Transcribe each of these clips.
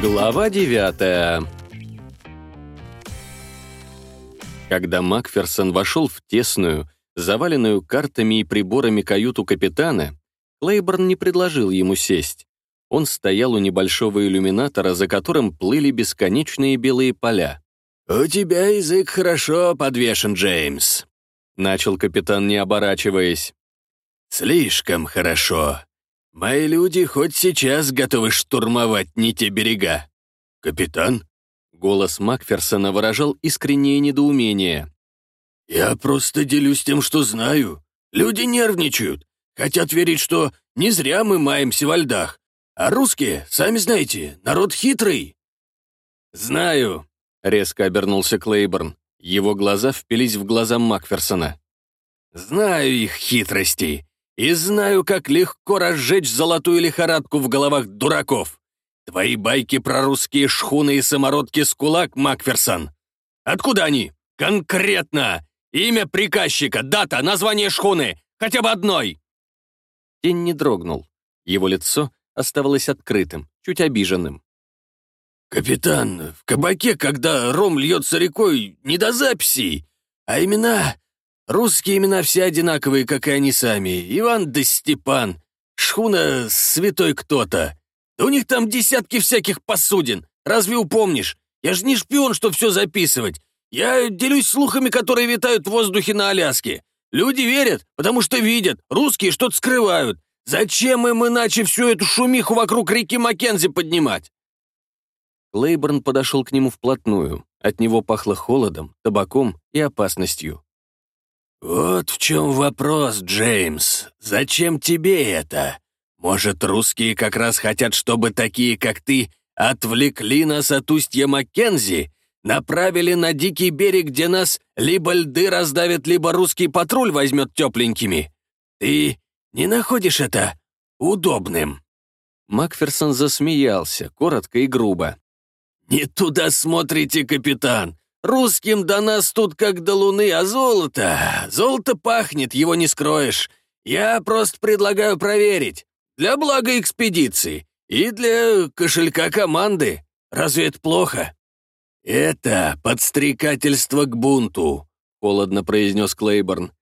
Глава девятая Когда Макферсон вошел в тесную, заваленную картами и приборами каюту капитана, Клейборн не предложил ему сесть. Он стоял у небольшого иллюминатора, за которым плыли бесконечные белые поля. «У тебя язык хорошо подвешен, Джеймс», — начал капитан, не оборачиваясь. «Слишком хорошо. Мои люди хоть сейчас готовы штурмовать не те берега». «Капитан?» Голос Макферсона выражал искреннее недоумение. «Я просто делюсь тем, что знаю. Люди нервничают, хотят верить, что не зря мы маемся во льдах. А русские, сами знаете, народ хитрый». «Знаю», — резко обернулся Клейборн. Его глаза впились в глаза Макферсона. «Знаю их хитрости и знаю, как легко разжечь золотую лихорадку в головах дураков. Твои байки про русские шхуны и самородки с кулак, Макферсон. Откуда они? Конкретно! Имя приказчика, дата, название шхуны, хотя бы одной!» Тень не дрогнул. Его лицо оставалось открытым, чуть обиженным. «Капитан, в кабаке, когда ром льется рекой, не до записей, а имена... Русские имена все одинаковые, как и они сами. Иван да Степан, шхуна святой кто-то. Да у них там десятки всяких посудин. Разве упомнишь? Я же не шпион, что все записывать. Я делюсь слухами, которые витают в воздухе на Аляске. Люди верят, потому что видят. Русские что-то скрывают. Зачем им иначе всю эту шумиху вокруг реки Маккензи поднимать?» Клейборн подошел к нему вплотную. От него пахло холодом, табаком и опасностью. «Вот в чем вопрос, Джеймс. Зачем тебе это? Может, русские как раз хотят, чтобы такие, как ты, отвлекли нас от устья Маккензи, направили на дикий берег, где нас либо льды раздавят, либо русский патруль возьмет тепленькими? Ты не находишь это удобным?» Макферсон засмеялся, коротко и грубо. «Не туда смотрите, капитан. Русским до нас тут как до луны, а золото... Золото пахнет, его не скроешь. Я просто предлагаю проверить. Для блага экспедиции и для кошелька команды. Разве это плохо?» «Это подстрекательство к бунту», — холодно произнес Клейборн.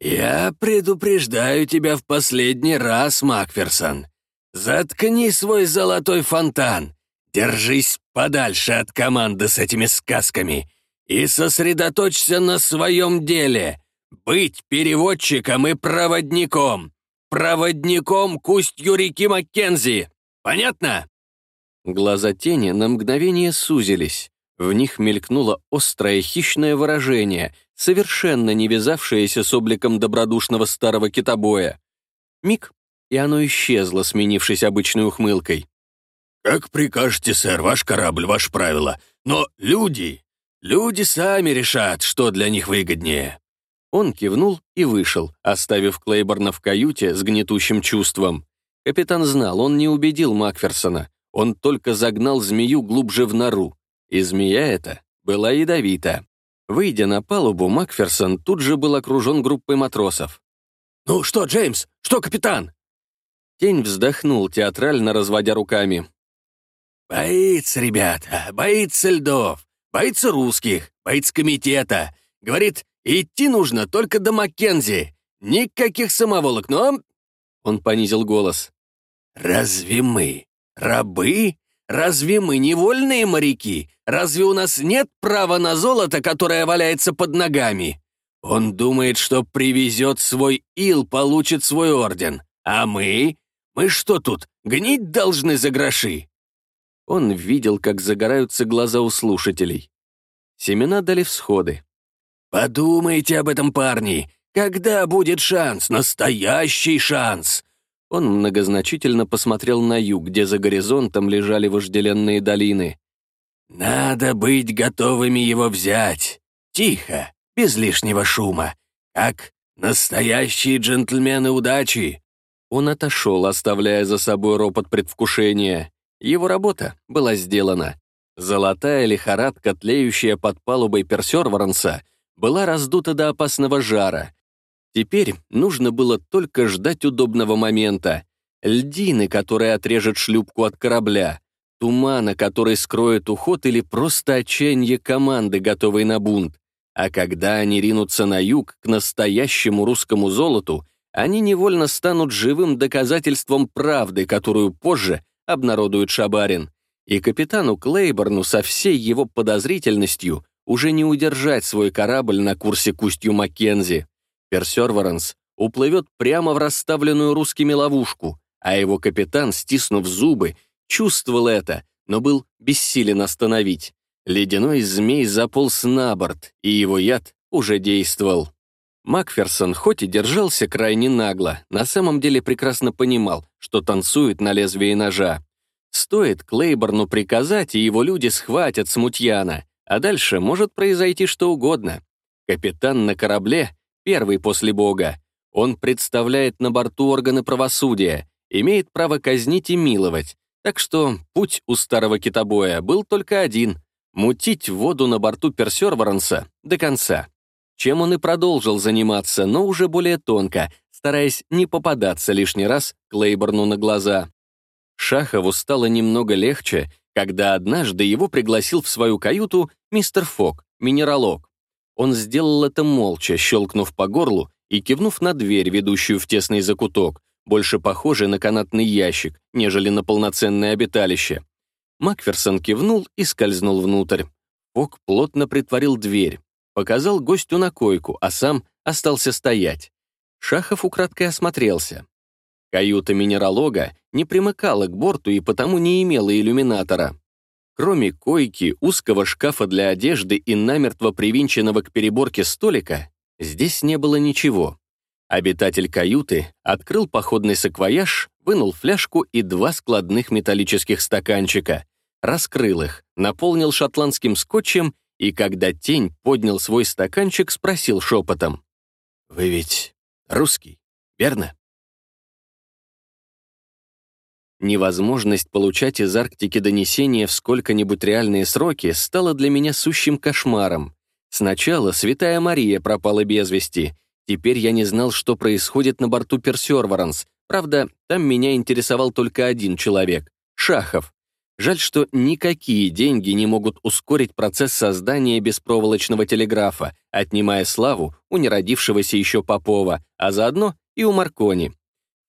«Я предупреждаю тебя в последний раз, Макферсон. Заткни свой золотой фонтан. Держись подальше от команды с этими сказками и сосредоточься на своем деле. Быть переводчиком и проводником проводником к устью реки Маккензи. Понятно?» Глаза тени на мгновение сузились. В них мелькнуло острое хищное выражение, совершенно не вязавшееся с обликом добродушного старого китобоя. Миг, и оно исчезло, сменившись обычной ухмылкой. «Как прикажете, сэр, ваш корабль, ваше правило. Но люди, люди сами решат, что для них выгоднее». Он кивнул и вышел, оставив Клейборна в каюте с гнетущим чувством. Капитан знал, он не убедил Макферсона, он только загнал змею глубже в нору. И змея эта была ядовита. Выйдя на палубу, Макферсон тут же был окружен группой матросов. «Ну что, Джеймс? Что, капитан?» Тень вздохнул, театрально разводя руками. «Боится, ребята, боится льдов, боится русских, боится комитета. Говорит, Идти нужно только до Маккензи. Никаких самоволок, но...» Он понизил голос. «Разве мы рабы? Разве мы невольные моряки? Разве у нас нет права на золото, которое валяется под ногами? Он думает, что привезет свой ил, получит свой орден. А мы? Мы что тут, гнить должны за гроши?» Он видел, как загораются глаза у слушателей. Семена дали всходы. «Подумайте об этом, парни! Когда будет шанс? Настоящий шанс!» Он многозначительно посмотрел на юг, где за горизонтом лежали вожделенные долины. «Надо быть готовыми его взять. Тихо, без лишнего шума. Как настоящие джентльмены удачи!» Он отошел, оставляя за собой ропот предвкушения. Его работа была сделана. Золотая лихорадка, тлеющая под палубой Персерворенса, была раздута до опасного жара. Теперь нужно было только ждать удобного момента. льдины, которые отрежет шлюпку от корабля, тумана, который скроет уход или просто отчаяние команды, готовой на бунт. А когда они ринутся на юг, к настоящему русскому золоту, они невольно станут живым доказательством правды, которую позже обнародует Шабарин. И капитану Клейборну со всей его подозрительностью уже не удержать свой корабль на курсе к Маккензи. Персерворанс уплывет прямо в расставленную русскими ловушку, а его капитан, стиснув зубы, чувствовал это, но был бессилен остановить. Ледяной змей заполз на борт, и его яд уже действовал. Макферсон хоть и держался крайне нагло, на самом деле прекрасно понимал, что танцует на лезвии ножа. Стоит Клейборну приказать, и его люди схватят смутьяна, а дальше может произойти что угодно. Капитан на корабле — первый после Бога. Он представляет на борту органы правосудия, имеет право казнить и миловать. Так что путь у старого китобоя был только один — мутить воду на борту Персерворанса до конца. Чем он и продолжил заниматься, но уже более тонко, стараясь не попадаться лишний раз Клейборну на глаза. Шахову стало немного легче, когда однажды его пригласил в свою каюту мистер Фок, минералог. Он сделал это молча, щелкнув по горлу и кивнув на дверь, ведущую в тесный закуток, больше похожий на канатный ящик, нежели на полноценное обиталище. Макферсон кивнул и скользнул внутрь. Фок плотно притворил дверь, показал гостю на койку, а сам остался стоять. Шахов украдкой осмотрелся. Каюта минералога не примыкала к борту и потому не имела иллюминатора. Кроме койки, узкого шкафа для одежды и намертво привинченного к переборке столика, здесь не было ничего. Обитатель каюты открыл походный саквояж, вынул фляжку и два складных металлических стаканчика, раскрыл их, наполнил шотландским скотчем и, когда тень поднял свой стаканчик, спросил шепотом. «Вы ведь русский, верно?» Невозможность получать из Арктики донесения в сколько-нибудь реальные сроки стала для меня сущим кошмаром. Сначала Святая Мария пропала без вести. Теперь я не знал, что происходит на борту Персерворанс. Правда, там меня интересовал только один человек — Шахов. Жаль, что никакие деньги не могут ускорить процесс создания беспроволочного телеграфа, отнимая славу у неродившегося еще Попова, а заодно и у Маркони.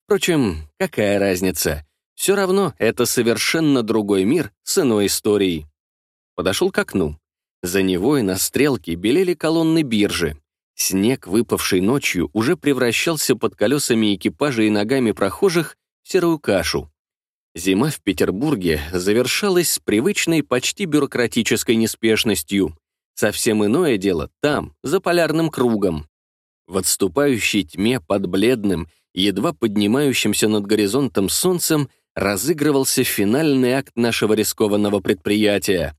Впрочем, какая разница? Все равно это совершенно другой мир с иной историей. Подошел к окну. За него и на стрелке белели колонны биржи. Снег, выпавший ночью, уже превращался под колесами экипажа и ногами прохожих в серую кашу. Зима в Петербурге завершалась с привычной, почти бюрократической неспешностью. Совсем иное дело там, за полярным кругом. В отступающей тьме под бледным, едва поднимающимся над горизонтом солнцем разыгрывался финальный акт нашего рискованного предприятия.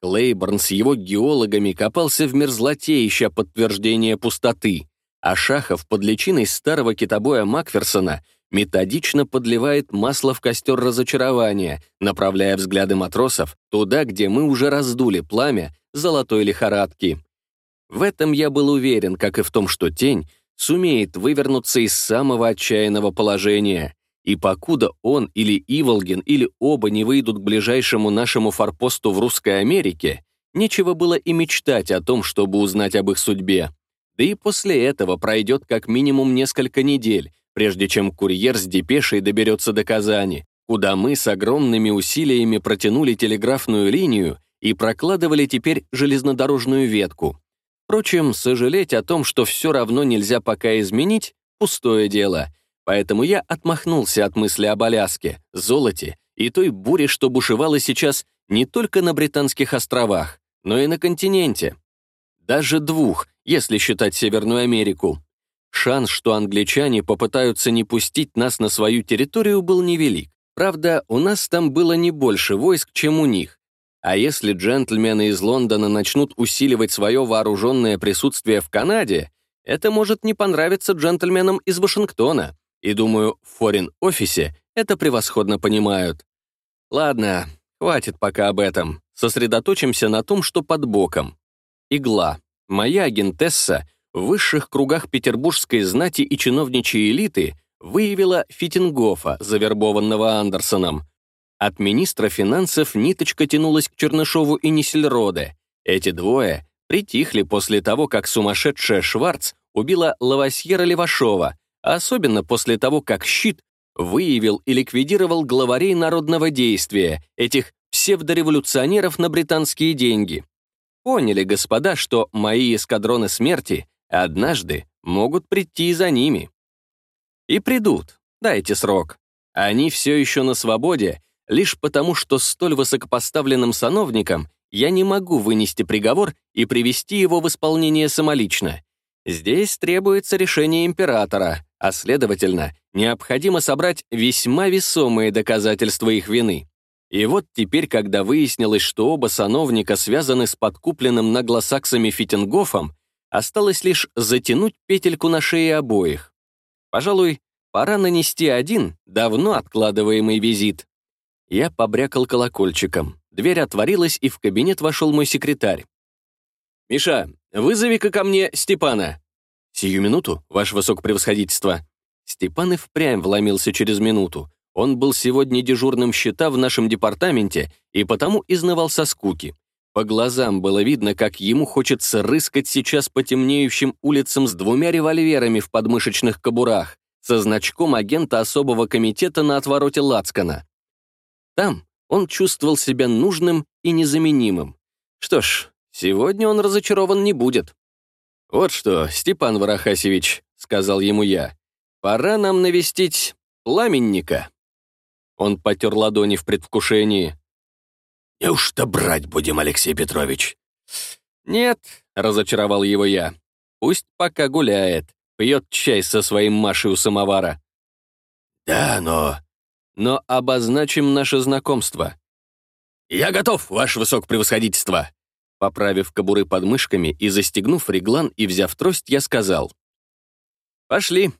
Клейборн с его геологами копался в мерзлоте, ища подтверждение пустоты, а Шахов под личиной старого китобоя Макферсона методично подливает масло в костер разочарования, направляя взгляды матросов туда, где мы уже раздули пламя золотой лихорадки. В этом я был уверен, как и в том, что тень сумеет вывернуться из самого отчаянного положения. И покуда он или Иволгин, или оба не выйдут к ближайшему нашему форпосту в Русской Америке, нечего было и мечтать о том, чтобы узнать об их судьбе. Да и после этого пройдет как минимум несколько недель, прежде чем курьер с депешей доберется до Казани, куда мы с огромными усилиями протянули телеграфную линию и прокладывали теперь железнодорожную ветку. Впрочем, сожалеть о том, что все равно нельзя пока изменить, пустое дело — Поэтому я отмахнулся от мысли об Аляске, золоте и той буре, что бушевала сейчас не только на Британских островах, но и на континенте. Даже двух, если считать Северную Америку. Шанс, что англичане попытаются не пустить нас на свою территорию, был невелик. Правда, у нас там было не больше войск, чем у них. А если джентльмены из Лондона начнут усиливать свое вооруженное присутствие в Канаде, это может не понравиться джентльменам из Вашингтона. И думаю, в форин-офисе это превосходно понимают. Ладно, хватит пока об этом. Сосредоточимся на том, что под боком. Игла. Моя агентесса в высших кругах петербургской знати и чиновничьей элиты выявила Фитингофа, завербованного Андерсоном. От министра финансов ниточка тянулась к Чернышову и Нисельроде. Эти двое притихли после того, как сумасшедшая Шварц убила Лавасьера Левашова, а особенно после того, как Щит выявил и ликвидировал главарей народного действия, этих псевдореволюционеров на британские деньги. Поняли, господа, что мои эскадроны смерти однажды могут прийти за ними. И придут, дайте срок. Они все еще на свободе, лишь потому, что столь высокопоставленным сановникам я не могу вынести приговор и привести его в исполнение самолично. Здесь требуется решение императора, а, следовательно, необходимо собрать весьма весомые доказательства их вины. И вот теперь, когда выяснилось, что оба сановника связаны с подкупленным наглосаксами Фитингофом, осталось лишь затянуть петельку на шее обоих. Пожалуй, пора нанести один, давно откладываемый визит. Я побрякал колокольчиком. Дверь отворилась, и в кабинет вошел мой секретарь. «Миша, вызови-ка ко мне Степана». «Сию минуту, ваше высокопревосходительство». Степан и впрямь вломился через минуту. Он был сегодня дежурным счета в нашем департаменте и потому изнывал со скуки. По глазам было видно, как ему хочется рыскать сейчас по темнеющим улицам с двумя револьверами в подмышечных кобурах, со значком агента особого комитета на отвороте Лацкана. Там он чувствовал себя нужным и незаменимым. Что ж, сегодня он разочарован не будет. «Вот что, Степан Варахасевич», — сказал ему я, — «пора нам навестить пламенника». Он потер ладони в предвкушении. «Неужто брать будем, Алексей Петрович?» «Нет», — разочаровал его я. «Пусть пока гуляет, пьет чай со своим Машей у самовара». «Да, но но обозначим наше знакомство. «Я готов, ваше высокопревосходительство!» Поправив кобуры под мышками и застегнув реглан и взяв трость, я сказал. «Пошли».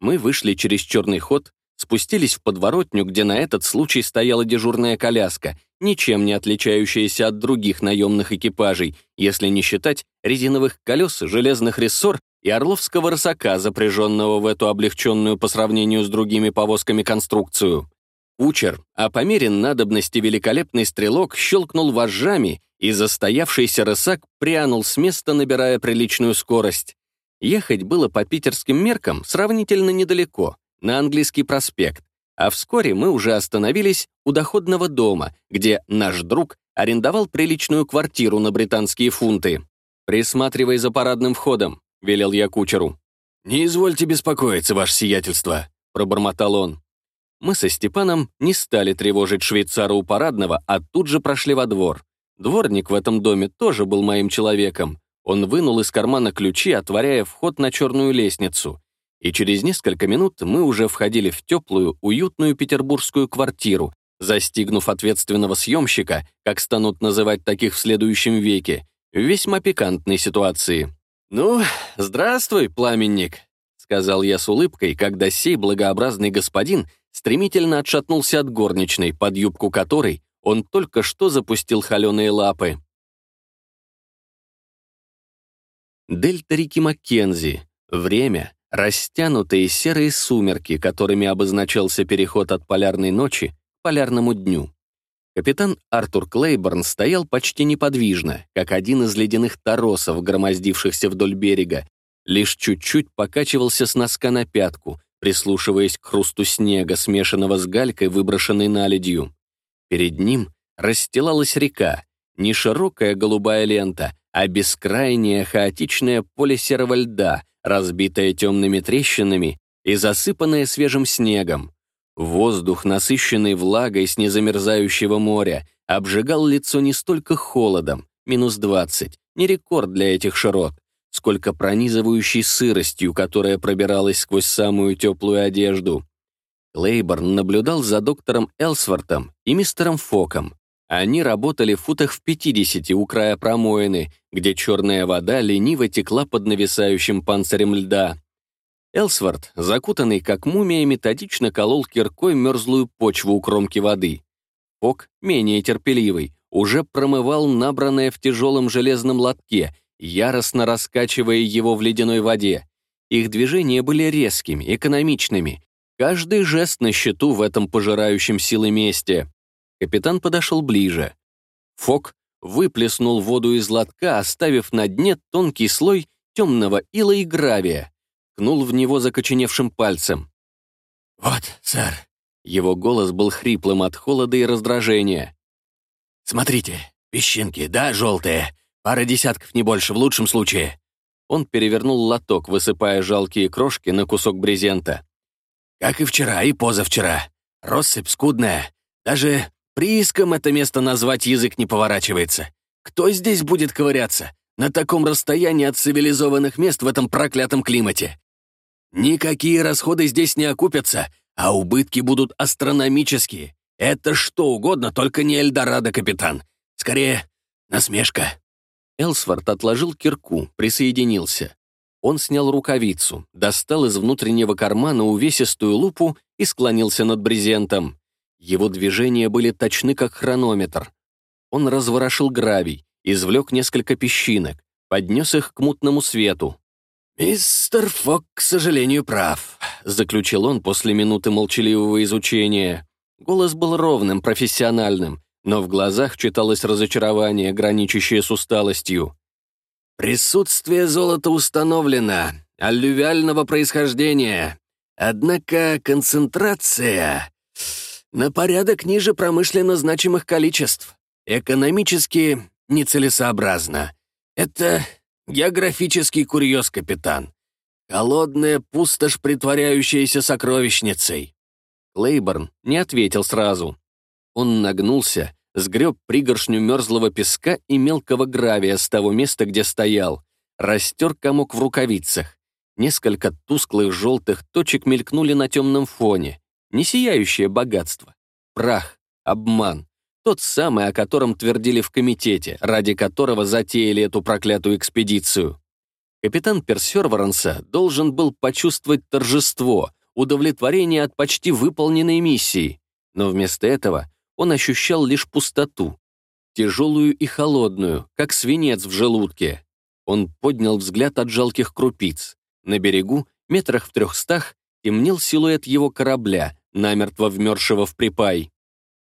Мы вышли через черный ход, спустились в подворотню, где на этот случай стояла дежурная коляска, ничем не отличающаяся от других наемных экипажей, если не считать резиновых колес, железных рессор и орловского рысака, запряженного в эту облегченную по сравнению с другими повозками конструкцию. Кучер, а по мере надобности великолепный стрелок щелкнул вожжами, и застоявшийся рысак прянул с места, набирая приличную скорость. Ехать было по питерским меркам сравнительно недалеко, на английский проспект, а вскоре мы уже остановились у доходного дома, где наш друг арендовал приличную квартиру на британские фунты. «Присматривай за парадным входом», — велел я кучеру. «Не извольте беспокоиться, ваше сиятельство», — пробормотал он. Мы со Степаном не стали тревожить швейцара у парадного, а тут же прошли во двор. Дворник в этом доме тоже был моим человеком. Он вынул из кармана ключи, отворяя вход на черную лестницу. И через несколько минут мы уже входили в теплую, уютную петербургскую квартиру, застигнув ответственного съемщика, как станут называть таких в следующем веке, в весьма пикантной ситуации. «Ну, здравствуй, пламенник», — сказал я с улыбкой, когда сей благообразный господин стремительно отшатнулся от горничной, под юбку которой он только что запустил холеные лапы. Дельта Рики Маккензи. Время. Растянутые серые сумерки, которыми обозначался переход от полярной ночи к полярному дню. Капитан Артур Клейборн стоял почти неподвижно, как один из ледяных торосов, громоздившихся вдоль берега, лишь чуть-чуть покачивался с носка на пятку, прислушиваясь к хрусту снега, смешанного с галькой, выброшенной наледью. Перед ним расстилалась река, не широкая голубая лента, а бескрайнее хаотичное поле серого льда, разбитое темными трещинами и засыпанное свежим снегом. Воздух, насыщенный влагой с незамерзающего моря, обжигал лицо не столько холодом, минус 20, не рекорд для этих широт, сколько пронизывающей сыростью, которая пробиралась сквозь самую теплую одежду. Клейборн наблюдал за доктором Элсвортом и мистером Фоком. Они работали в футах в 50 у края промоины, где черная вода лениво текла под нависающим панцирем льда. Элсворт, закутанный как мумия, методично колол киркой мерзлую почву у кромки воды. Пок, менее терпеливый, уже промывал набранное в тяжелом железном лотке, яростно раскачивая его в ледяной воде. Их движения были резкими, экономичными. Каждый жест на счету в этом пожирающем силы месте. Капитан подошел ближе. Фок выплеснул воду из лотка, оставив на дне тонкий слой темного ила и гравия. Кнул в него закоченевшим пальцем. «Вот, сэр». Его голос был хриплым от холода и раздражения. «Смотрите, песчинки, да, желтые? Пара десятков, не больше, в лучшем случае». Он перевернул лоток, высыпая жалкие крошки на кусок брезента. «Как и вчера, и позавчера. Россыпь скудная. Даже прииском это место назвать язык не поворачивается. Кто здесь будет ковыряться? На таком расстоянии от цивилизованных мест в этом проклятом климате. Никакие расходы здесь не окупятся, а убытки будут астрономические. Это что угодно, только не Эльдорадо, капитан. Скорее, насмешка. Элсворт отложил кирку, присоединился. Он снял рукавицу, достал из внутреннего кармана увесистую лупу и склонился над брезентом. Его движения были точны, как хронометр. Он разворошил гравий, извлек несколько песчинок, поднес их к мутному свету. «Мистер Фок, к сожалению, прав», — заключил он после минуты молчаливого изучения. Голос был ровным, профессиональным, но в глазах читалось разочарование, граничащее с усталостью. «Присутствие золота установлено, аллювиального происхождения. Однако концентрация на порядок ниже промышленно значимых количеств. Экономически нецелесообразно. Это географический курьез, капитан. Холодная пустошь, притворяющаяся сокровищницей. Клейборн не ответил сразу. Он нагнулся, сгреб пригоршню мерзлого песка и мелкого гравия с того места, где стоял, растер комок в рукавицах. Несколько тусклых желтых точек мелькнули на темном фоне. Не сияющее богатство. Прах, обман. Тот самый, о котором твердили в комитете, ради которого затеяли эту проклятую экспедицию. Капитан Персерворенса должен был почувствовать торжество, удовлетворение от почти выполненной миссии. Но вместо этого он ощущал лишь пустоту, тяжелую и холодную, как свинец в желудке. Он поднял взгляд от жалких крупиц. На берегу, метрах в трехстах, темнел силуэт его корабля, намертво вмершего в припай.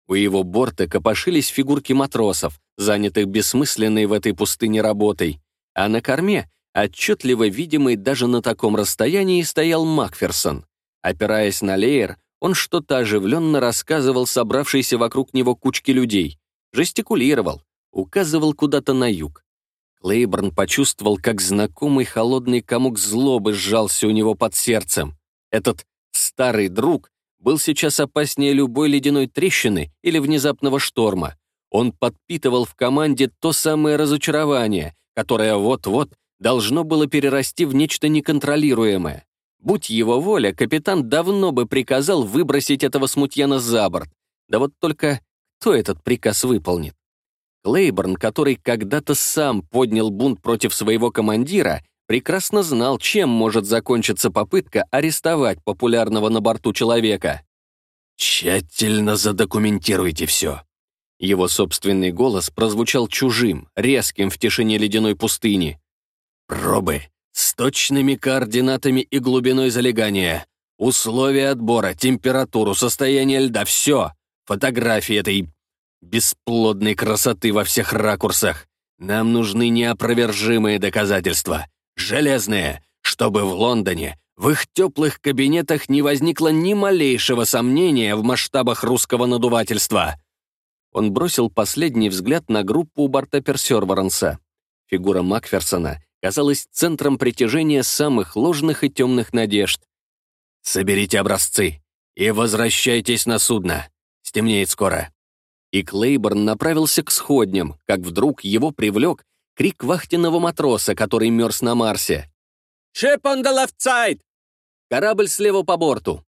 У его борта копошились фигурки матросов, занятых бессмысленной в этой пустыне работой, а на корме, отчетливо видимый даже на таком расстоянии, стоял Макферсон. Опираясь на леер, он что-то оживленно рассказывал собравшейся вокруг него кучке людей, жестикулировал, указывал куда-то на юг. Клейборн почувствовал, как знакомый холодный комок злобы сжался у него под сердцем. Этот старый друг был сейчас опаснее любой ледяной трещины или внезапного шторма. Он подпитывал в команде то самое разочарование, которое вот-вот должно было перерасти в нечто неконтролируемое. Будь его воля, капитан давно бы приказал выбросить этого смутьяна за борт. Да вот только кто этот приказ выполнит? Клейборн, который когда-то сам поднял бунт против своего командира, прекрасно знал, чем может закончиться попытка арестовать популярного на борту человека. «Тщательно задокументируйте все». Его собственный голос прозвучал чужим, резким в тишине ледяной пустыни. «Пробы с точными координатами и глубиной залегания, условия отбора, температуру, состояние льда, все. Фотографии этой бесплодной красоты во всех ракурсах. Нам нужны неопровержимые доказательства, железные, чтобы в Лондоне, в их теплых кабинетах не возникло ни малейшего сомнения в масштабах русского надувательства. Он бросил последний взгляд на группу у борта Персерворенса. Фигура Макферсона казалась центром притяжения самых ложных и темных надежд. «Соберите образцы и возвращайтесь на судно. Стемнеет скоро». И Клейборн направился к сходням, как вдруг его привлек крик вахтенного матроса, который мерз на Марсе. «Ship on the left side!» Корабль слева по борту.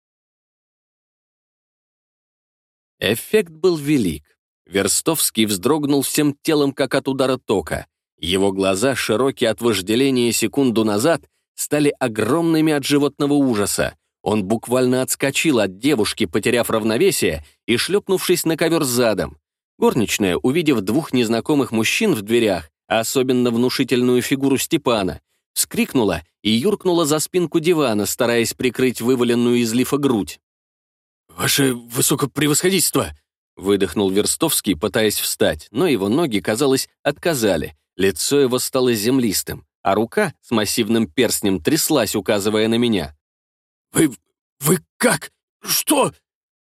Эффект был велик. Верстовский вздрогнул всем телом, как от удара тока. Его глаза, широкие от вожделения секунду назад, стали огромными от животного ужаса. Он буквально отскочил от девушки, потеряв равновесие и шлепнувшись на ковер задом. Горничная, увидев двух незнакомых мужчин в дверях, особенно внушительную фигуру Степана, вскрикнула и юркнула за спинку дивана, стараясь прикрыть вываленную из лифа грудь. «Ваше высокопревосходительство!» Выдохнул Верстовский, пытаясь встать, но его ноги, казалось, отказали. Лицо его стало землистым, а рука с массивным перстнем тряслась, указывая на меня. «Вы... вы как? Что?»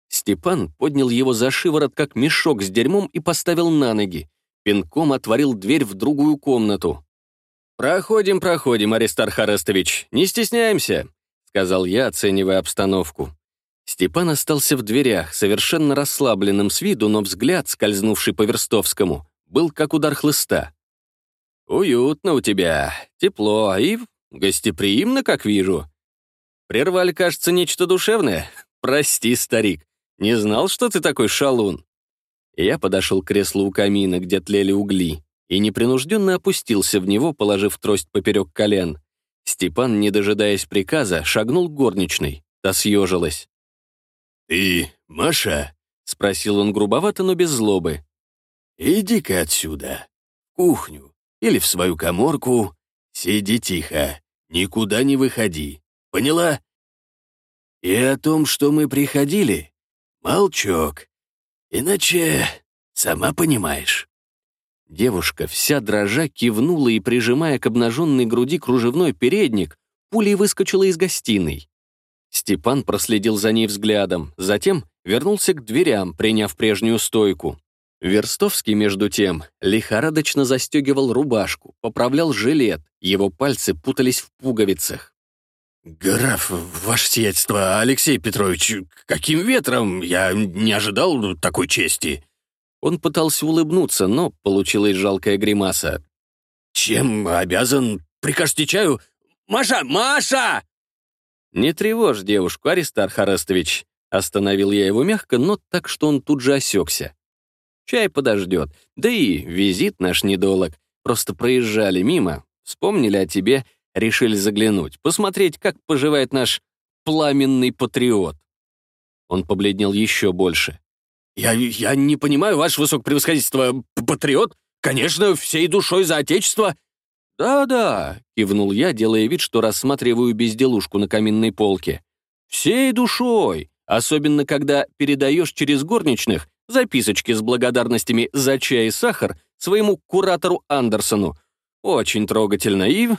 Степан поднял его за шиворот, как мешок с дерьмом, и поставил на ноги. Пинком отворил дверь в другую комнату. «Проходим, проходим, Аристарх Арестович, не стесняемся», сказал я, оценивая обстановку. Степан остался в дверях, совершенно расслабленным с виду, но взгляд, скользнувший по Верстовскому, был как удар хлыста. «Уютно у тебя, тепло и гостеприимно, как вижу. Прервали, кажется, нечто душевное? Прости, старик, не знал, что ты такой шалун». Я подошел к креслу у камина, где тлели угли, и непринужденно опустился в него, положив трость поперек колен. Степан, не дожидаясь приказа, шагнул к горничной. Та съежилась. «Ты Маша?» — спросил он грубовато, но без злобы. «Иди-ка отсюда, в кухню или в свою коморку. Сиди тихо, никуда не выходи. Поняла? И о том, что мы приходили, молчок. Иначе сама понимаешь». Девушка, вся дрожа, кивнула и, прижимая к обнаженной груди кружевной передник, пулей выскочила из гостиной. Степан проследил за ней взглядом, затем вернулся к дверям, приняв прежнюю стойку. Верстовский, между тем, лихорадочно застегивал рубашку, поправлял жилет, его пальцы путались в пуговицах. «Граф, ваше сиятельство, Алексей Петрович, каким ветром? Я не ожидал такой чести». Он пытался улыбнуться, но получилась жалкая гримаса. «Чем обязан? Прикажете чаю? Маша! Маша!» «Не тревожь девушку, Аристарх Арестович», Остановил я его мягко, но так, что он тут же осекся. Чай подождет, да и визит наш недолог. Просто проезжали мимо, вспомнили о тебе, решили заглянуть, посмотреть, как поживает наш пламенный патриот. Он побледнел еще больше. «Я, я не понимаю, ваше высокопревосходительство, патриот? Конечно, всей душой за отечество!» «Да-да», — кивнул я, делая вид, что рассматриваю безделушку на каминной полке. «Всей душой, особенно когда передаешь через горничных записочки с благодарностями за чай и сахар своему куратору Андерсону. Очень трогательно и...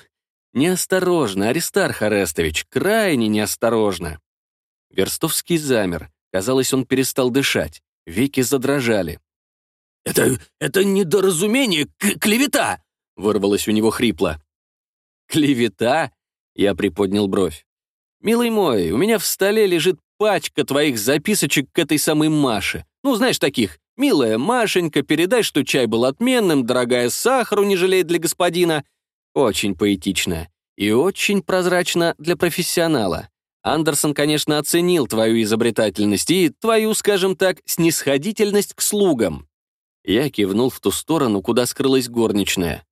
Неосторожно, Аристарх Арестович, крайне неосторожно». Верстовский замер. Казалось, он перестал дышать. Веки задрожали. «Это... это недоразумение, клевета!» Вырвалось у него хрипло. «Клевета?» — я приподнял бровь. «Милый мой, у меня в столе лежит пачка твоих записочек к этой самой Маше. Ну, знаешь, таких. «Милая Машенька, передай, что чай был отменным, дорогая, сахару не жалеет для господина». Очень поэтично. И очень прозрачно для профессионала. Андерсон, конечно, оценил твою изобретательность и твою, скажем так, снисходительность к слугам. Я кивнул в ту сторону, куда скрылась горничная.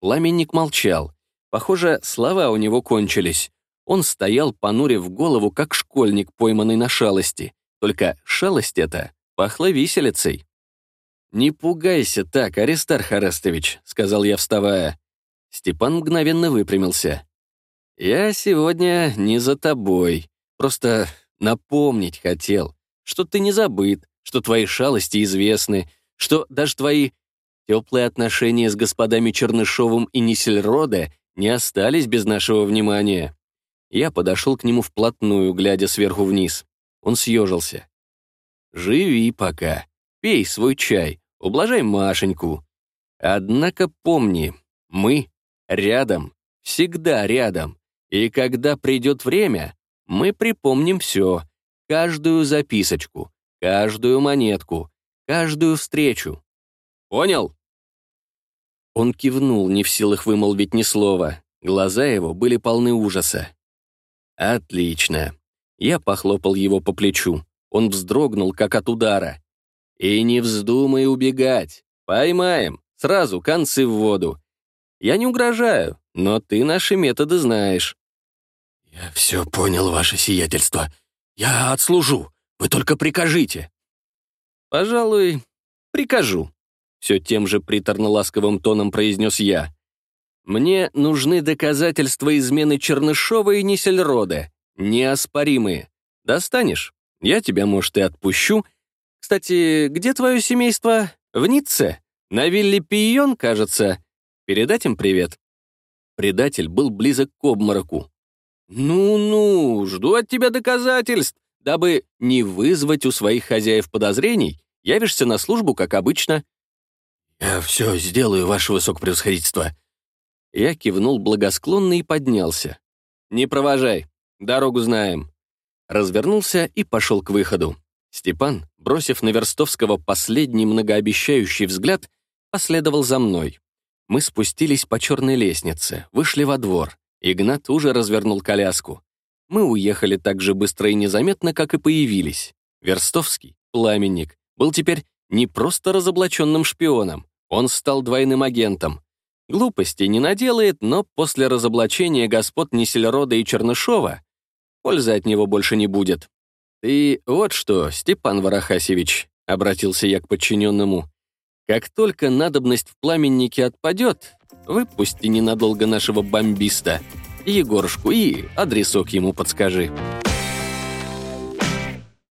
Пламенник молчал. Похоже, слова у него кончились. Он стоял, понурив голову, как школьник, пойманный на шалости. Только шалость эта пахла виселицей. «Не пугайся так, Аристарх Арестович», — сказал я, вставая. Степан мгновенно выпрямился. «Я сегодня не за тобой. Просто напомнить хотел, что ты не забыт, что твои шалости известны, что даже твои Теплые отношения с господами Чернышовым и Нисельроде не остались без нашего внимания. Я подошел к нему вплотную, глядя сверху вниз. Он съежился. «Живи пока. Пей свой чай. Ублажай Машеньку. Однако помни, мы рядом, всегда рядом. И когда придет время, мы припомним все. Каждую записочку, каждую монетку, каждую встречу. Понял?» Он кивнул, не в силах вымолвить ни слова. Глаза его были полны ужаса. «Отлично». Я похлопал его по плечу. Он вздрогнул, как от удара. «И не вздумай убегать. Поймаем. Сразу концы в воду. Я не угрожаю, но ты наши методы знаешь». «Я все понял, ваше сиятельство. Я отслужу. Вы только прикажите». «Пожалуй, прикажу», все тем же приторно-ласковым тоном произнес я. Мне нужны доказательства измены Чернышова и Несельрода, неоспоримые. Достанешь? Я тебя, может, и отпущу. Кстати, где твое семейство? В Ницце? На вилле Пион, кажется. Передать им привет?» Предатель был близок к обмороку. «Ну-ну, жду от тебя доказательств. Дабы не вызвать у своих хозяев подозрений, явишься на службу, как обычно». «Я все сделаю, ваше высокопревосходительство». Я кивнул благосклонно и поднялся. «Не провожай, дорогу знаем». Развернулся и пошел к выходу. Степан, бросив на Верстовского последний многообещающий взгляд, последовал за мной. Мы спустились по черной лестнице, вышли во двор. Игнат уже развернул коляску. Мы уехали так же быстро и незаметно, как и появились. Верстовский, пламенник, был теперь не просто разоблаченным шпионом, он стал двойным агентом. Глупостей не наделает, но после разоблачения господ Несельрода и Чернышова пользы от него больше не будет. «Ты вот что, Степан Варахасевич», — обратился я к подчиненному, «как только надобность в пламеннике отпадет, выпусти ненадолго нашего бомбиста, Егорушку, и адресок ему подскажи».